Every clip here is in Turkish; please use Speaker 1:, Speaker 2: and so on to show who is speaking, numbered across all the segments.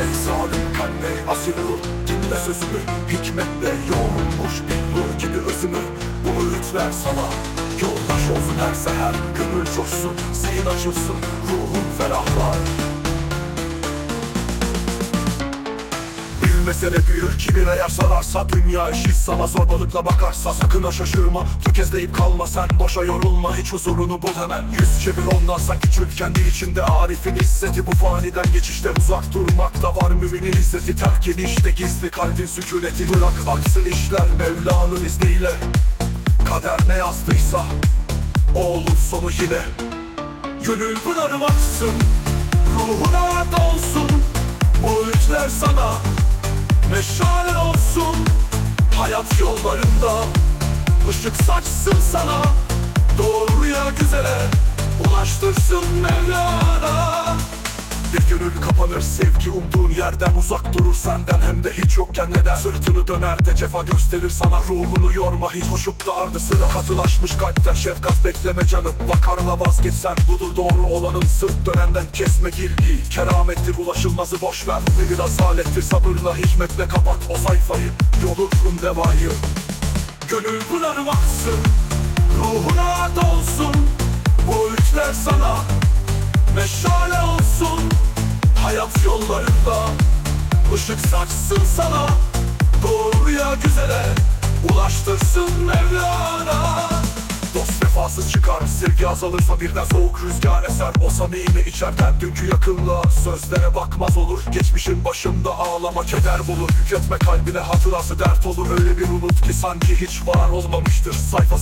Speaker 1: ey asil ruh Dinle sözümü hikmetle yoğrulmuş bir nur gibi özümü. Bu öğütler sana Yoldaş olsun her seher. Gönül coşsun, zihin açılsın Ruhun ferahlar mesele büyür? Kibir eğer sararsa Dünya eşit sana zorbalıkla bakarsa Sakın ha şaşırma. Tökezleyip kalma sen Boşa yorulma. Hiç huzurunu bul hemen. Yüz çevir ondan sen küçült kendi içinde Arif'in izzeti. Bu faniden geçişte Uzak durmakta var. Müminin izzeti Terk edişte gizli kalbin sükuneti. Bırak aksın işler Mevla'nın izniyle. Kader ne yazdıysa O olur sonu yine. Gönül pınarım aksın Ruhuna dolsun. Bu öğütler sana Meşale olsun Hayat yollarında. Işık saçsın sana Doğruya güzele Ulaştırsın Mevlana bir gönül kapanır sevgi umduğun yerden Uzak durur senden. Hem de hiç yokken neden? Sırtını döner de cefa gösterir sana. Ruhunu yorma hiç hoşup da ardı sıra. Katılaşmış kalpten şefkat bekleme canım. Bakarla vazgeçsen budur doğru olanın. Sırt dönenden kesme girgiyi Keramettir ulaşılmazı boş ver. Ve biraz alettir sabırla hikmetle kapat o sayfayı. Yolursun devayı. Gönül pınarım aksın Ruhuna dolsun. Bu öğütler sana Meşale olsun. Hayat yollarında ışık saçsın sana. Doğruya güzele Ulaştırsın Mevlana. Dost vefasız çıkar Sevgi azalırsa birden soğuk rüzgar eser. O samimi içerden dünkü yakınlığa Sözlere bakmaz olur. Geçmişin başında ağlama keder bulur. Hükretme kalbine hatırası dert olur. Öyle bir unut ki sanki hiç var olmamıştır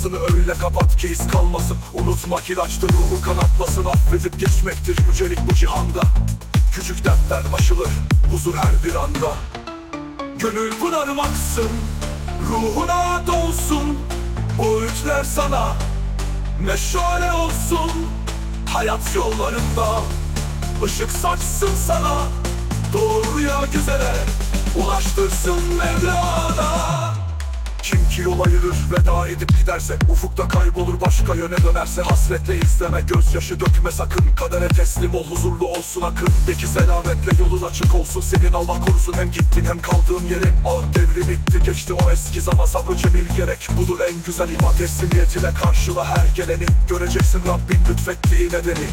Speaker 1: Sayfasını öyle kapat ki iz kalmasın. Unutmak ilaçtır ruhu kanatlasın. Affedip geçmektir yücelik bu cihanda. Küçük dertler aşılır Huzur her bir anda. Gönül pınarım aksın Ruhuna dolsun Bu öğütler sana Meşale olsun. Hayat yollarında ışık saçsın sana. Doğruya güzele Ulaştırsın Mevlana kim ki yol ayırır veda edip giderse Ufukta kaybolur başka yöne dönerse Hasretle izleme gözyaşı dökme sakın Kadere teslim ol huzurlu olsun akın. Peki selametle yolun açık olsun Senin Allah korusun hem gittin hem kaldığın yerin Ah devri bitti geçti o eski zaman Sabrı cemil gerek. Budur en güzel iman Teslimiyet ile karşıla her geleni. Göreceksin Rabbin lütfettiği nedeni.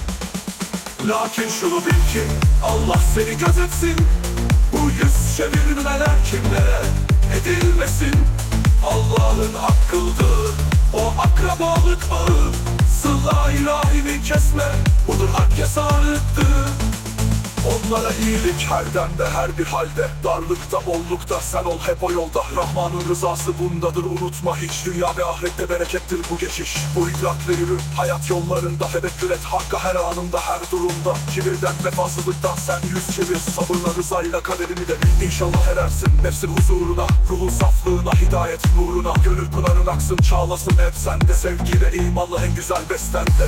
Speaker 1: Lakin şunu bil ki Allah seni gözetsin. Bu yüz çevirmeler kimlere edilmesin Allah'ın hakkıdır. O akrabalık bağı. Sıla ilahini kesme. Budur hak yasanıktır Onlara iyilik her demde her bir halde. Darlıkta bollukta sen ol hep o yolda. Rahman'ın rızası bundadır unutma hiç. Dünya ve ahirette berekettir bu geçiş. Bu idrakle yürü hayat yollarında Tevekkül et. Hakka her anında her durumda. Kibirden vefasızlıktan sen yüz çevir. Sabırla rızayla kaderini de İnşallah erersin. Nefsin huzuruna Ruhun saflığına hidayet nuruna. Gönül pınarın aksın çağlasın hep sende. Sevgiyle imanla en güzel bestende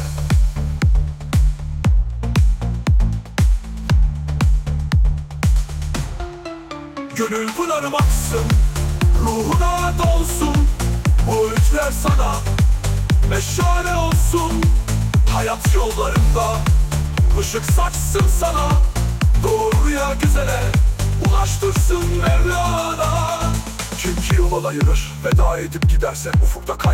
Speaker 1: Gönül pınarım aksın Ruhuna dolsun. Bu öğütler sana Meşale olsun. Hayat yollarında ışık saçsın sana Doğruya güzele Ulaştırsın Mevlana. Kim ki yol ayırır Veda edip giderse ufukta kaybol